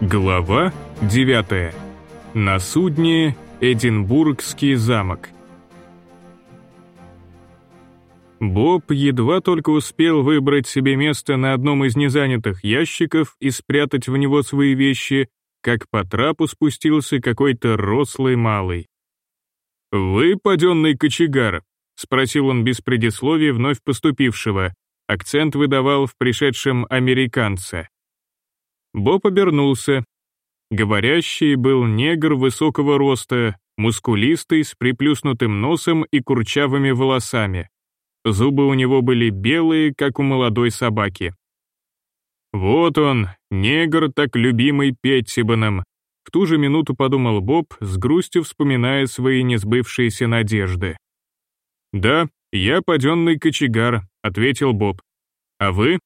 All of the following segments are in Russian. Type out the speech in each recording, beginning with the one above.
Глава 9. На судне Эдинбургский замок. Боб едва только успел выбрать себе место на одном из незанятых ящиков и спрятать в него свои вещи, как по трапу спустился какой-то рослый малый. «Вы паденный кочегар?» — спросил он без предисловий вновь поступившего. Акцент выдавал в пришедшем американце. Боб обернулся. Говорящий был негр высокого роста, мускулистый, с приплюснутым носом и курчавыми волосами. Зубы у него были белые, как у молодой собаки. «Вот он, негр, так любимый Петтибаном», в ту же минуту подумал Боб, с грустью вспоминая свои несбывшиеся надежды. «Да, я паденный кочегар», — ответил Боб. «А вы?»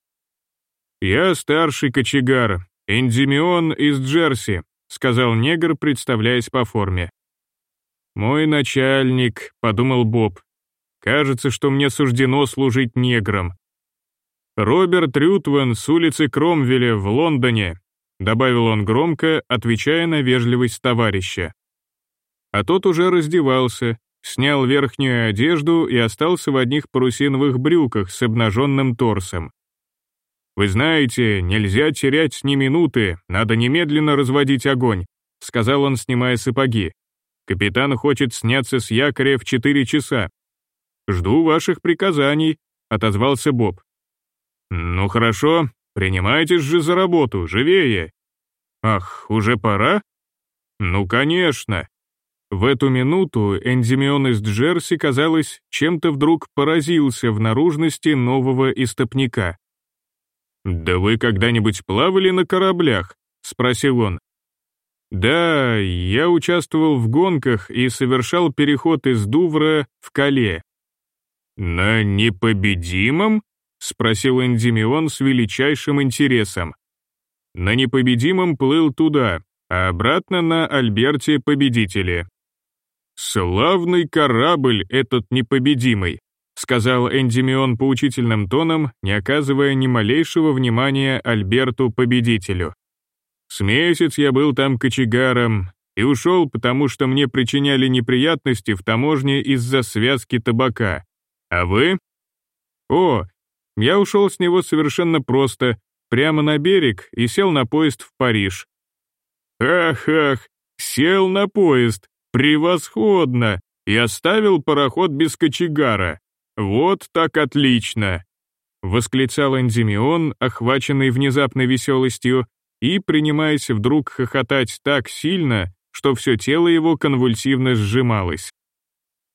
«Я старший кочегар, «Эндимион из Джерси», — сказал негр, представляясь по форме. «Мой начальник», — подумал Боб. «Кажется, что мне суждено служить негром». «Роберт Рютвен с улицы Кромвеля в Лондоне», — добавил он громко, отвечая на вежливость товарища. А тот уже раздевался, снял верхнюю одежду и остался в одних парусиновых брюках с обнаженным торсом. «Вы знаете, нельзя терять ни минуты, надо немедленно разводить огонь», сказал он, снимая сапоги. «Капитан хочет сняться с якоря в четыре часа». «Жду ваших приказаний», — отозвался Боб. «Ну хорошо, принимайтесь же за работу, живее». «Ах, уже пора?» «Ну, конечно». В эту минуту Эндимион из Джерси, казалось, чем-то вдруг поразился в наружности нового истопника. «Да вы когда-нибудь плавали на кораблях?» — спросил он. «Да, я участвовал в гонках и совершал переход из Дувра в Кале». «На непобедимом?» — спросил Эндимион с величайшим интересом. «На непобедимом плыл туда, а обратно на Альберте Победителе». «Славный корабль этот непобедимый», сказал Эндимион поучительным тоном, не оказывая ни малейшего внимания Альберту-победителю. «С месяц я был там кочегаром и ушел, потому что мне причиняли неприятности в таможне из-за связки табака. А вы?» «О, я ушел с него совершенно просто, прямо на берег и сел на поезд в Париж». «Ах-ах, сел на поезд, превосходно, и оставил пароход без кочегара. «Вот так отлично!» — восклицал Энзимион, охваченный внезапной веселостью, и принимаясь вдруг хохотать так сильно, что все тело его конвульсивно сжималось.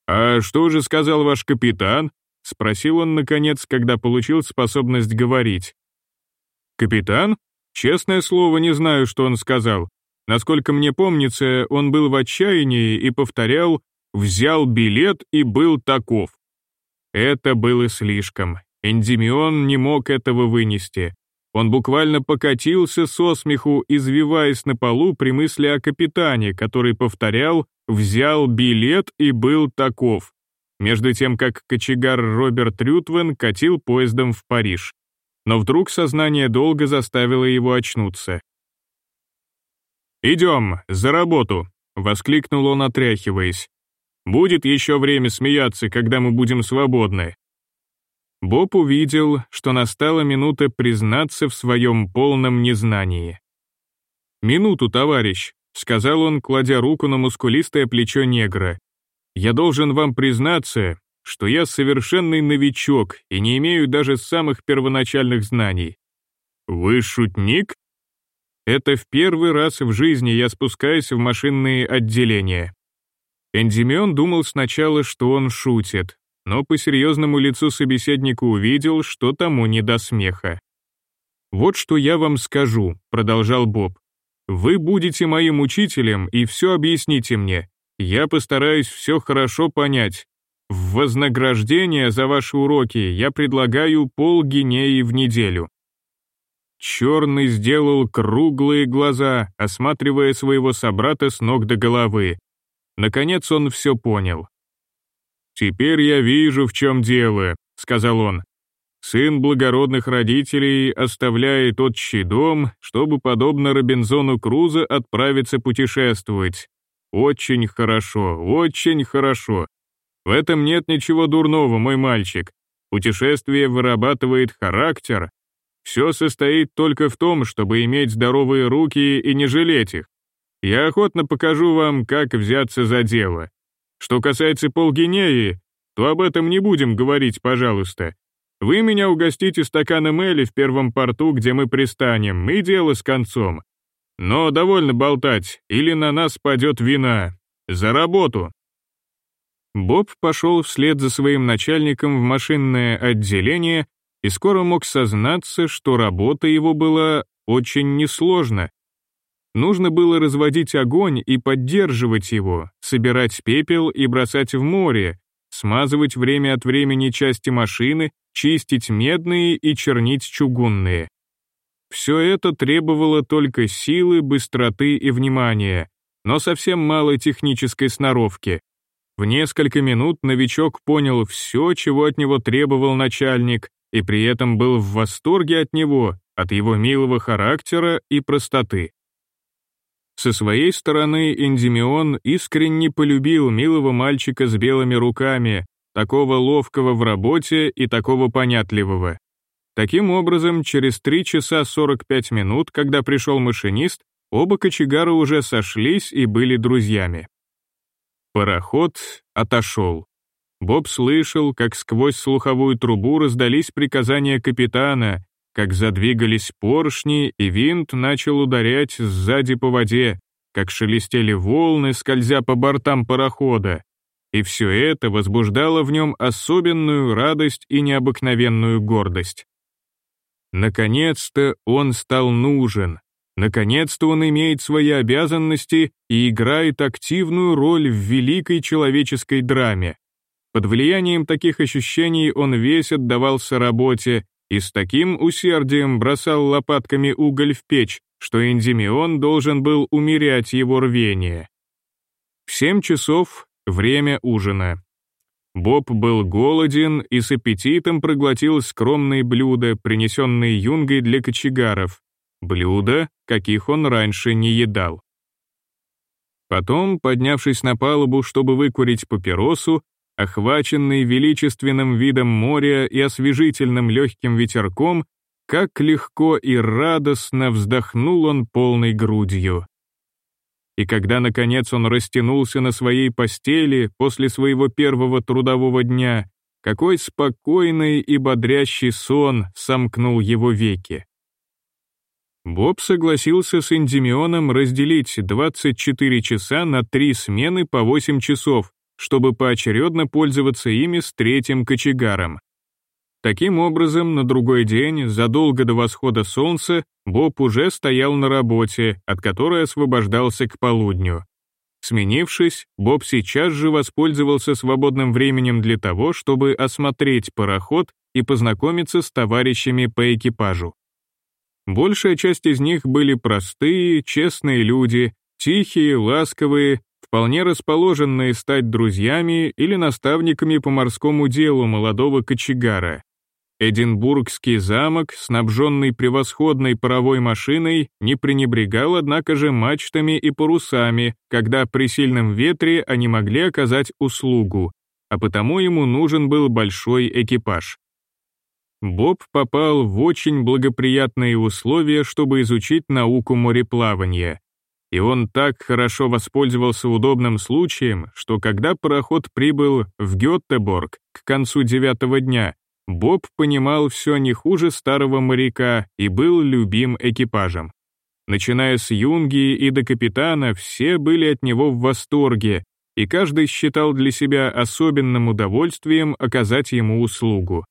«А что же сказал ваш капитан?» — спросил он, наконец, когда получил способность говорить. «Капитан? Честное слово, не знаю, что он сказал. Насколько мне помнится, он был в отчаянии и повторял «взял билет и был таков». Это было слишком. Эндимион не мог этого вынести. Он буквально покатился со смеху, извиваясь на полу при мысли о капитане, который повторял «взял билет и был таков», между тем как кочегар Роберт Рютвен катил поездом в Париж. Но вдруг сознание долго заставило его очнуться. «Идем, за работу!» — воскликнул он, отряхиваясь. Будет еще время смеяться, когда мы будем свободны». Боб увидел, что настала минута признаться в своем полном незнании. «Минуту, товарищ», — сказал он, кладя руку на мускулистое плечо негра. «Я должен вам признаться, что я совершенный новичок и не имею даже самых первоначальных знаний». «Вы шутник?» «Это в первый раз в жизни я спускаюсь в машинные отделения. Эндимион думал сначала, что он шутит, но по серьезному лицу собеседника увидел, что тому не до смеха. «Вот что я вам скажу», — продолжал Боб. «Вы будете моим учителем и все объясните мне. Я постараюсь все хорошо понять. В вознаграждение за ваши уроки я предлагаю полгинеи в неделю». Черный сделал круглые глаза, осматривая своего собрата с ног до головы, Наконец он все понял. «Теперь я вижу, в чем дело», — сказал он. сын благородных родителей оставляет отчий дом, чтобы, подобно Робинзону Крузо, отправиться путешествовать. Очень хорошо, очень хорошо. В этом нет ничего дурного, мой мальчик. Путешествие вырабатывает характер. Все состоит только в том, чтобы иметь здоровые руки и не жалеть их. Я охотно покажу вам, как взяться за дело. Что касается полгинеи, то об этом не будем говорить, пожалуйста. Вы меня угостите стаканом Эли в первом порту, где мы пристанем, и дело с концом. Но довольно болтать, или на нас падет вина. За работу!» Боб пошел вслед за своим начальником в машинное отделение и скоро мог сознаться, что работа его была очень несложна. Нужно было разводить огонь и поддерживать его, собирать пепел и бросать в море, смазывать время от времени части машины, чистить медные и чернить чугунные. Все это требовало только силы, быстроты и внимания, но совсем мало технической сноровки. В несколько минут новичок понял все, чего от него требовал начальник, и при этом был в восторге от него, от его милого характера и простоты. Со своей стороны Эндимион искренне полюбил милого мальчика с белыми руками, такого ловкого в работе и такого понятливого. Таким образом, через 3 часа 45 минут, когда пришел машинист, оба кочегара уже сошлись и были друзьями. Пароход отошел. Боб слышал, как сквозь слуховую трубу раздались приказания капитана, как задвигались поршни, и винт начал ударять сзади по воде, как шелестели волны, скользя по бортам парохода. И все это возбуждало в нем особенную радость и необыкновенную гордость. Наконец-то он стал нужен. Наконец-то он имеет свои обязанности и играет активную роль в великой человеческой драме. Под влиянием таких ощущений он весь отдавался работе, и с таким усердием бросал лопатками уголь в печь, что Эндимион должен был умерять его рвение. В семь часов — время ужина. Боб был голоден и с аппетитом проглотил скромные блюда, принесенные юнгой для кочегаров, блюда, каких он раньше не едал. Потом, поднявшись на палубу, чтобы выкурить папиросу, охваченный величественным видом моря и освежительным легким ветерком, как легко и радостно вздохнул он полной грудью. И когда, наконец, он растянулся на своей постели после своего первого трудового дня, какой спокойный и бодрящий сон сомкнул его веки. Боб согласился с Эндимионом разделить 24 часа на три смены по 8 часов, чтобы поочередно пользоваться ими с третьим кочегаром. Таким образом, на другой день, задолго до восхода солнца, Боб уже стоял на работе, от которой освобождался к полудню. Сменившись, Боб сейчас же воспользовался свободным временем для того, чтобы осмотреть пароход и познакомиться с товарищами по экипажу. Большая часть из них были простые, честные люди, тихие, ласковые, вполне расположенные стать друзьями или наставниками по морскому делу молодого кочегара. Эдинбургский замок, снабженный превосходной паровой машиной, не пренебрегал, однако же, мачтами и парусами, когда при сильном ветре они могли оказать услугу, а потому ему нужен был большой экипаж. Боб попал в очень благоприятные условия, чтобы изучить науку мореплавания. И он так хорошо воспользовался удобным случаем, что когда пароход прибыл в Геттеборг к концу девятого дня, Боб понимал все не хуже старого моряка и был любим экипажем. Начиная с юнги и до капитана, все были от него в восторге, и каждый считал для себя особенным удовольствием оказать ему услугу.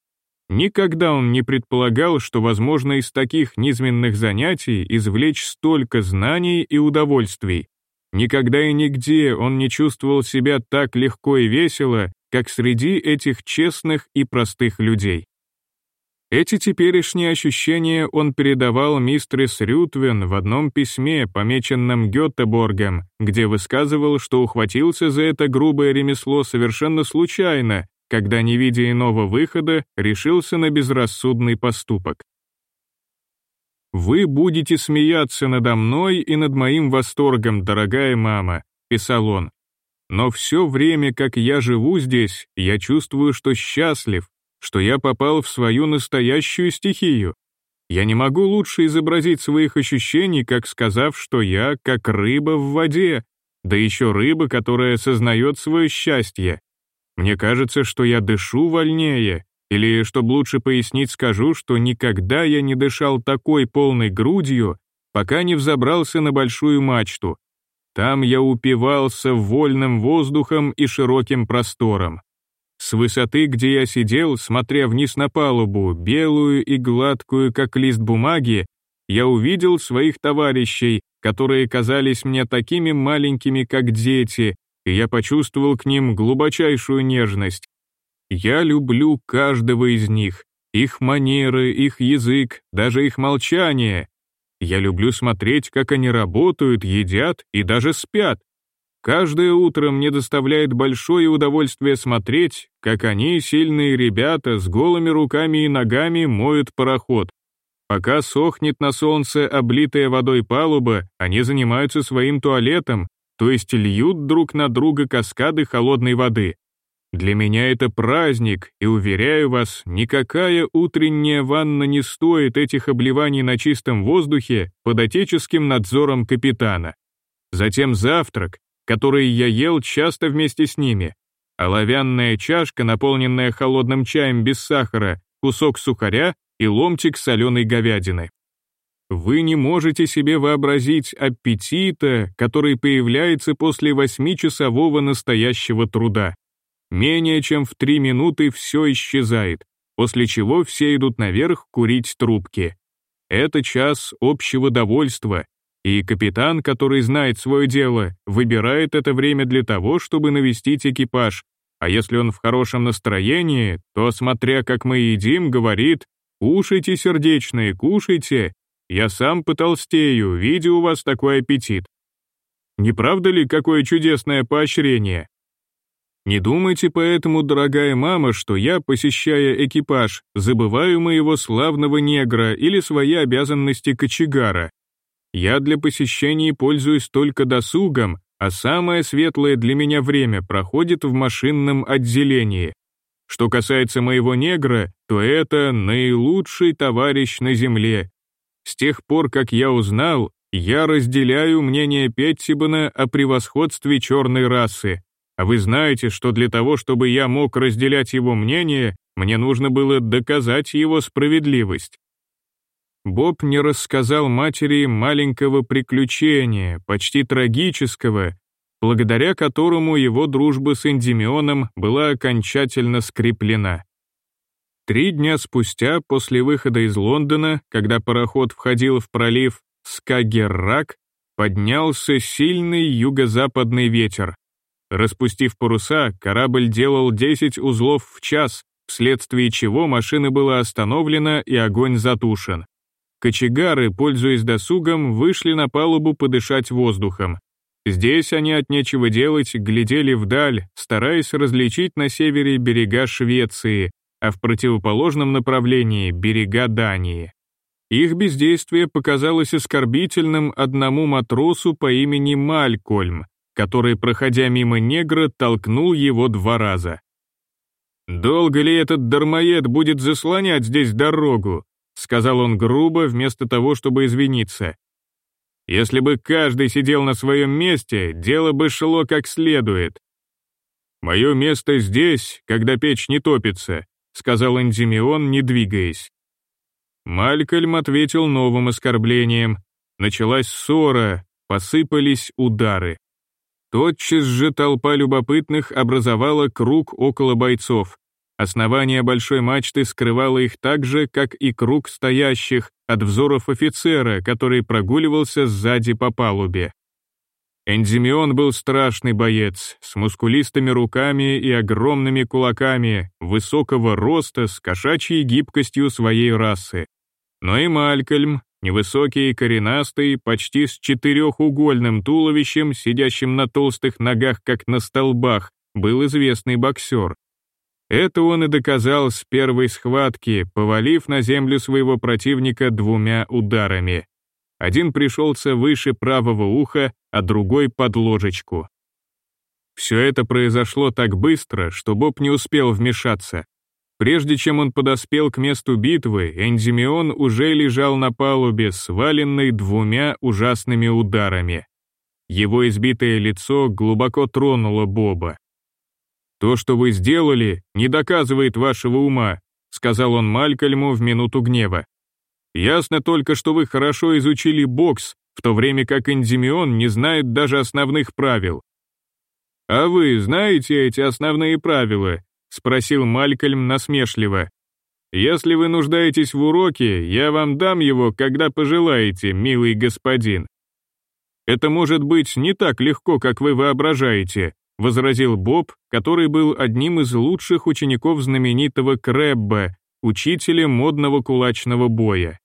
Никогда он не предполагал, что возможно из таких низменных занятий извлечь столько знаний и удовольствий. Никогда и нигде он не чувствовал себя так легко и весело, как среди этих честных и простых людей. Эти теперешние ощущения он передавал мистерис Рютвен в одном письме, помеченном Гетеборгом, где высказывал, что ухватился за это грубое ремесло совершенно случайно, когда, не видя иного выхода, решился на безрассудный поступок. «Вы будете смеяться надо мной и над моим восторгом, дорогая мама», — писал он. «Но все время, как я живу здесь, я чувствую, что счастлив, что я попал в свою настоящую стихию. Я не могу лучше изобразить своих ощущений, как сказав, что я как рыба в воде, да еще рыба, которая сознает свое счастье. Мне кажется, что я дышу вольнее, или, чтобы лучше пояснить, скажу, что никогда я не дышал такой полной грудью, пока не взобрался на большую мачту. Там я упивался вольным воздухом и широким простором. С высоты, где я сидел, смотря вниз на палубу, белую и гладкую, как лист бумаги, я увидел своих товарищей, которые казались мне такими маленькими, как дети, и я почувствовал к ним глубочайшую нежность. Я люблю каждого из них, их манеры, их язык, даже их молчание. Я люблю смотреть, как они работают, едят и даже спят. Каждое утро мне доставляет большое удовольствие смотреть, как они, сильные ребята, с голыми руками и ногами моют пароход. Пока сохнет на солнце облитая водой палуба, они занимаются своим туалетом, то есть льют друг на друга каскады холодной воды. Для меня это праздник, и, уверяю вас, никакая утренняя ванна не стоит этих обливаний на чистом воздухе под отеческим надзором капитана. Затем завтрак, который я ел часто вместе с ними, оловянная чашка, наполненная холодным чаем без сахара, кусок сухаря и ломтик соленой говядины. Вы не можете себе вообразить аппетита, который появляется после восьмичасового настоящего труда. Менее чем в три минуты все исчезает, после чего все идут наверх курить трубки. Это час общего довольства, и капитан, который знает свое дело, выбирает это время для того, чтобы навестить экипаж, а если он в хорошем настроении, то, смотря как мы едим, говорит «Кушайте, сердечные, кушайте, я сам потолстею, видя у вас такой аппетит». Не правда ли, какое чудесное поощрение? Не думайте поэтому, дорогая мама, что я, посещая экипаж, забываю моего славного негра или свои обязанности кочегара. Я для посещений пользуюсь только досугом, а самое светлое для меня время проходит в машинном отделении. Что касается моего негра, то это наилучший товарищ на земле. С тех пор, как я узнал, я разделяю мнение Петтибана о превосходстве черной расы. А вы знаете, что для того, чтобы я мог разделять его мнение, мне нужно было доказать его справедливость. Боб не рассказал матери маленького приключения, почти трагического, благодаря которому его дружба с Эндимионом была окончательно скреплена. Три дня спустя, после выхода из Лондона, когда пароход входил в пролив Скагеррак, поднялся сильный юго-западный ветер. Распустив паруса, корабль делал 10 узлов в час, вследствие чего машина была остановлена и огонь затушен. Кочегары, пользуясь досугом, вышли на палубу подышать воздухом. Здесь они от нечего делать глядели вдаль, стараясь различить на севере берега Швеции, а в противоположном направлении — берега Дании. Их бездействие показалось оскорбительным одному матросу по имени Малькольм, который, проходя мимо негра, толкнул его два раза. «Долго ли этот дармоед будет заслонять здесь дорогу?» сказал он грубо, вместо того, чтобы извиниться. Если бы каждый сидел на своем месте, дело бы шло как следует. «Мое место здесь, когда печь не топится», — сказал Энзимион, не двигаясь. Малькольм ответил новым оскорблением. Началась ссора, посыпались удары. Тотчас же толпа любопытных образовала круг около бойцов. Основание большой мачты скрывало их так же, как и круг стоящих, от взоров офицера, который прогуливался сзади по палубе. Эндимион был страшный боец, с мускулистыми руками и огромными кулаками, высокого роста, с кошачьей гибкостью своей расы. Но и Малькольм, невысокий и коренастый, почти с четырехугольным туловищем, сидящим на толстых ногах, как на столбах, был известный боксер. Это он и доказал с первой схватки, повалив на землю своего противника двумя ударами. Один пришелся выше правого уха, а другой под ложечку. Все это произошло так быстро, что Боб не успел вмешаться. Прежде чем он подоспел к месту битвы, Эндимион уже лежал на палубе, сваленный двумя ужасными ударами. Его избитое лицо глубоко тронуло Боба. «То, что вы сделали, не доказывает вашего ума», сказал он Малькольму в минуту гнева. «Ясно только, что вы хорошо изучили бокс, в то время как Эндимион не знает даже основных правил». «А вы знаете эти основные правила?» спросил Малькольм насмешливо. «Если вы нуждаетесь в уроке, я вам дам его, когда пожелаете, милый господин». «Это может быть не так легко, как вы воображаете», возразил Боб, который был одним из лучших учеников знаменитого Крэбба, учителя модного кулачного боя.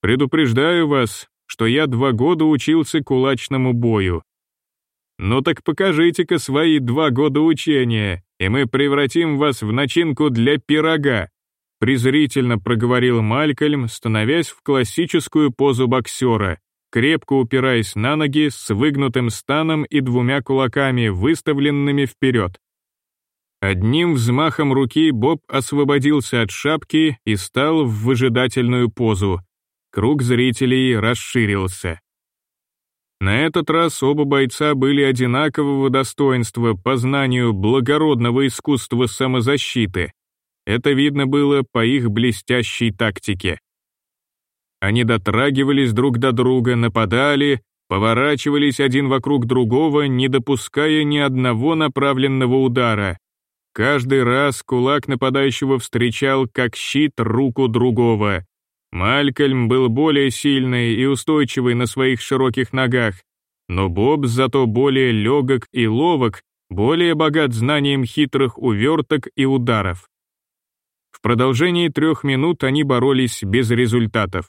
«Предупреждаю вас, что я два года учился кулачному бою. Ну так покажите-ка свои два года учения, и мы превратим вас в начинку для пирога», презрительно проговорил Малькольм, становясь в классическую позу боксера, крепко упираясь на ноги с выгнутым станом и двумя кулаками, выставленными вперед. Одним взмахом руки Боб освободился от шапки и стал в выжидательную позу. Круг зрителей расширился. На этот раз оба бойца были одинакового достоинства по знанию благородного искусства самозащиты. Это видно было по их блестящей тактике. Они дотрагивались друг до друга, нападали, поворачивались один вокруг другого, не допуская ни одного направленного удара. Каждый раз кулак нападающего встречал как щит руку другого. Малькольм был более сильный и устойчивый на своих широких ногах, но Боб зато более легок и ловок, более богат знанием хитрых уверток и ударов. В продолжении трех минут они боролись без результатов.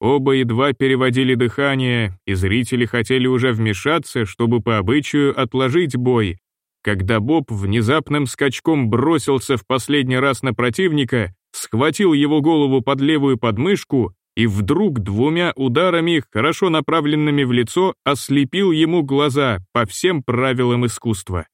Оба едва переводили дыхание, и зрители хотели уже вмешаться, чтобы по обычаю отложить бой, когда Боб внезапным скачком бросился в последний раз на противника, схватил его голову под левую подмышку и вдруг двумя ударами, хорошо направленными в лицо, ослепил ему глаза по всем правилам искусства.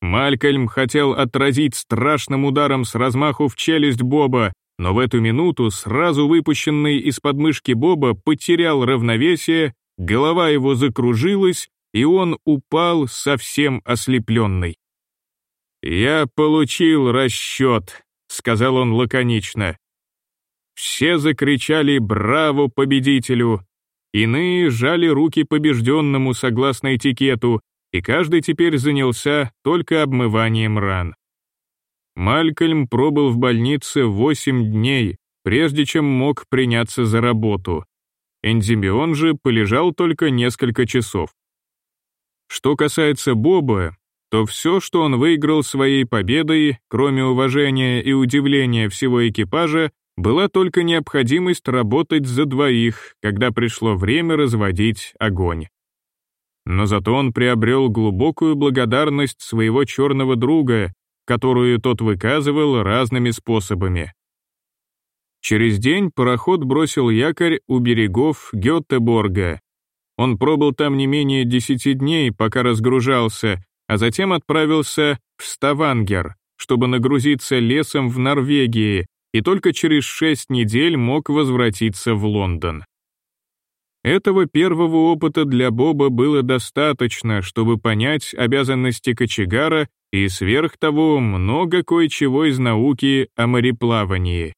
Малькольм хотел отразить страшным ударом с размаху в челюсть Боба, но в эту минуту сразу выпущенный из подмышки Боба потерял равновесие, голова его закружилась, и он упал совсем ослепленный. «Я получил расчет», — сказал он лаконично. Все закричали «Браво победителю!», иные жали руки побежденному согласно этикету, и каждый теперь занялся только обмыванием ран. Малькольм пробыл в больнице 8 дней, прежде чем мог приняться за работу. Энзимион же полежал только несколько часов. Что касается Боба, то все, что он выиграл своей победой, кроме уважения и удивления всего экипажа, была только необходимость работать за двоих, когда пришло время разводить огонь. Но зато он приобрел глубокую благодарность своего черного друга, которую тот выказывал разными способами. Через день пароход бросил якорь у берегов Гетеборга. Он пробыл там не менее десяти дней, пока разгружался, а затем отправился в Ставангер, чтобы нагрузиться лесом в Норвегии, и только через шесть недель мог возвратиться в Лондон. Этого первого опыта для Боба было достаточно, чтобы понять обязанности кочегара и сверх того много кое-чего из науки о мореплавании.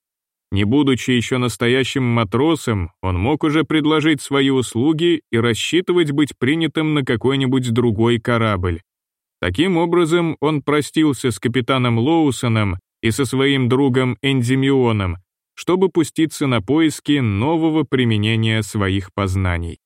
Не будучи еще настоящим матросом, он мог уже предложить свои услуги и рассчитывать быть принятым на какой-нибудь другой корабль. Таким образом, он простился с капитаном Лоусоном и со своим другом Эндимионом, чтобы пуститься на поиски нового применения своих познаний.